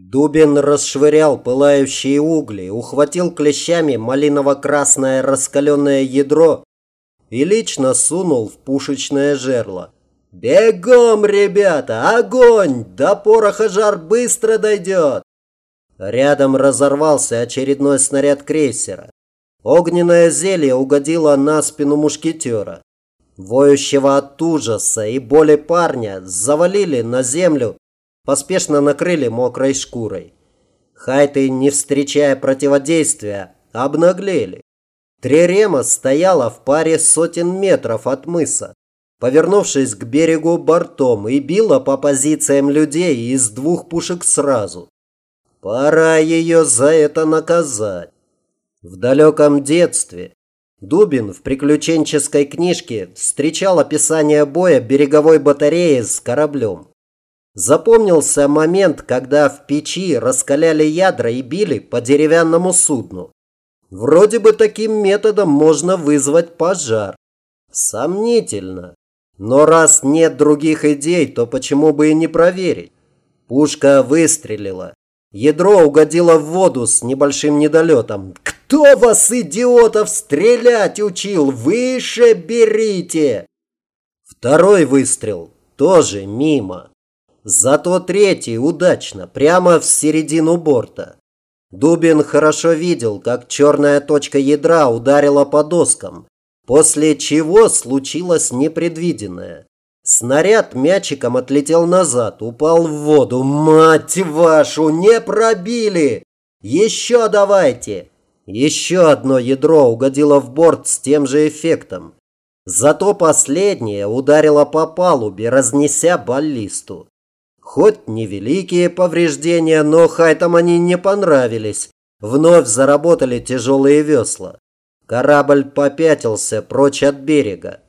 Дубин расшвырял пылающие угли, ухватил клещами малиново-красное раскаленное ядро и лично сунул в пушечное жерло. «Бегом, ребята! Огонь! До пороха жар быстро дойдет!» Рядом разорвался очередной снаряд крейсера. Огненное зелье угодило на спину мушкетера. Воющего от ужаса и боли парня завалили на землю, поспешно накрыли мокрой шкурой. Хайты, не встречая противодействия, обнаглели. Трирема стояла в паре сотен метров от мыса, повернувшись к берегу бортом и била по позициям людей из двух пушек сразу. Пора ее за это наказать. В далеком детстве Дубин в приключенческой книжке встречал описание боя береговой батареи с кораблем. Запомнился момент, когда в печи раскаляли ядра и били по деревянному судну. Вроде бы таким методом можно вызвать пожар. Сомнительно. Но раз нет других идей, то почему бы и не проверить? Пушка выстрелила. Ядро угодило в воду с небольшим недолетом. «Кто вас, идиотов, стрелять учил? Выше берите!» Второй выстрел тоже мимо. Зато третий удачно, прямо в середину борта. Дубин хорошо видел, как черная точка ядра ударила по доскам, после чего случилось непредвиденное. Снаряд мячиком отлетел назад, упал в воду. Мать вашу, не пробили! Еще давайте! Еще одно ядро угодило в борт с тем же эффектом. Зато последнее ударило по палубе, разнеся баллисту. Хоть невеликие повреждения, но хайтам они не понравились. Вновь заработали тяжелые весла. Корабль попятился прочь от берега.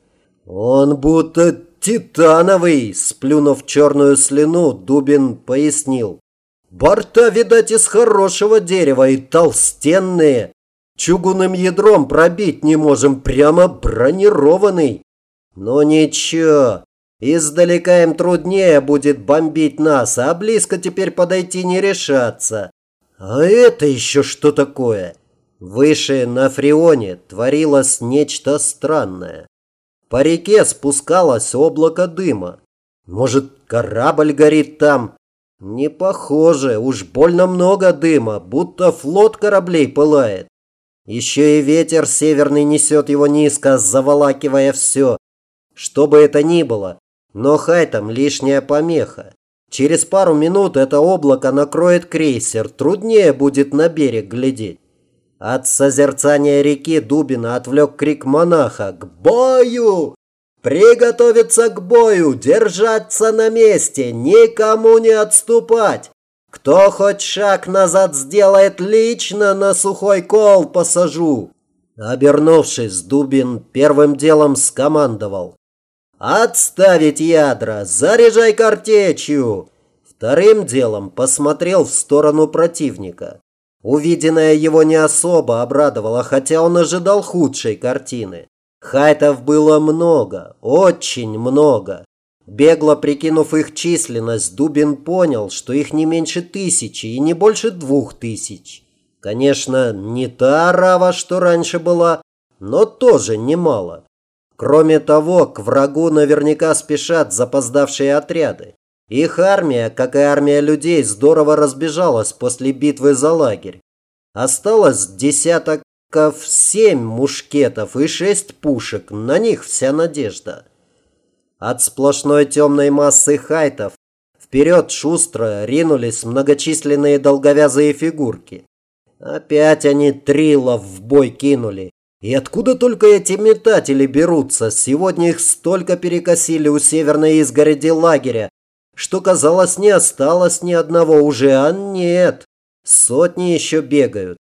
Он будто «Титановый!» – сплюнув черную слюну, Дубин пояснил. «Борта, видать, из хорошего дерева и толстенные. Чугунным ядром пробить не можем, прямо бронированный. Но ничего, издалека им труднее будет бомбить нас, а близко теперь подойти не решаться. А это еще что такое?» Выше на Фрионе творилось нечто странное. По реке спускалось облако дыма. Может, корабль горит там? Не похоже, уж больно много дыма, будто флот кораблей пылает. Еще и ветер северный несет его низко, заволакивая все. Что бы это ни было, но хай там лишняя помеха. Через пару минут это облако накроет крейсер, труднее будет на берег глядеть. От созерцания реки Дубина отвлек крик монаха «К бою! Приготовиться к бою! Держаться на месте! Никому не отступать! Кто хоть шаг назад сделает, лично на сухой кол посажу!» Обернувшись, Дубин первым делом скомандовал. «Отставить ядра! Заряжай картечью!» Вторым делом посмотрел в сторону противника. Увиденное его не особо обрадовало, хотя он ожидал худшей картины. Хайтов было много, очень много. Бегло прикинув их численность, Дубин понял, что их не меньше тысячи и не больше двух тысяч. Конечно, не та арава, что раньше была, но тоже немало. Кроме того, к врагу наверняка спешат запоздавшие отряды. Их армия, как и армия людей, здорово разбежалась после битвы за лагерь. Осталось десяток семь мушкетов и шесть пушек, на них вся надежда. От сплошной темной массы хайтов вперед шустро ринулись многочисленные долговязые фигурки. Опять они трилов в бой кинули. И откуда только эти метатели берутся? Сегодня их столько перекосили у северной изгороди лагеря, что, казалось, не осталось ни одного уже, а нет. Сотни еще бегают.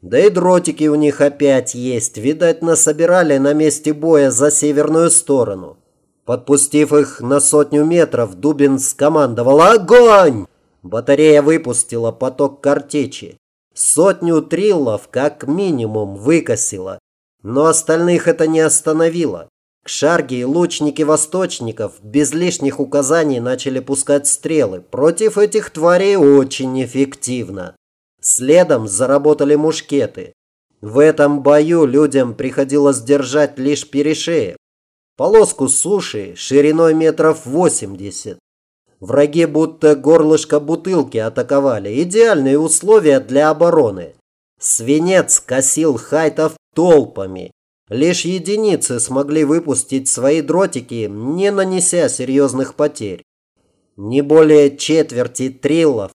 Да и дротики у них опять есть. Видать, насобирали на месте боя за северную сторону. Подпустив их на сотню метров, Дубин скомандовал «Огонь!». Батарея выпустила поток картечи. Сотню триллов как минимум выкосила. Но остальных это не остановило. Кшарги и лучники восточников без лишних указаний начали пускать стрелы. Против этих тварей очень эффективно. Следом заработали мушкеты. В этом бою людям приходилось держать лишь перешеек. Полоску суши шириной метров 80. Враги будто горлышко бутылки атаковали. Идеальные условия для обороны. Свинец косил хайтов толпами. Лишь единицы смогли выпустить свои дротики, не нанеся серьезных потерь. Не более четверти триллов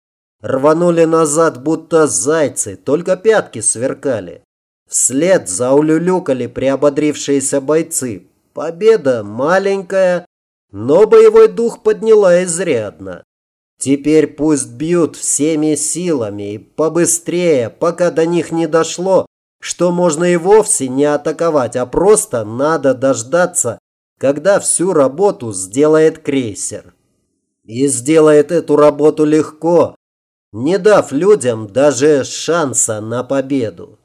рванули назад, будто зайцы, только пятки сверкали. Вслед заулюлюкали приободрившиеся бойцы. Победа маленькая, но боевой дух подняла изрядно. Теперь пусть бьют всеми силами и побыстрее, пока до них не дошло, что можно и вовсе не атаковать, а просто надо дождаться, когда всю работу сделает крейсер. И сделает эту работу легко, не дав людям даже шанса на победу.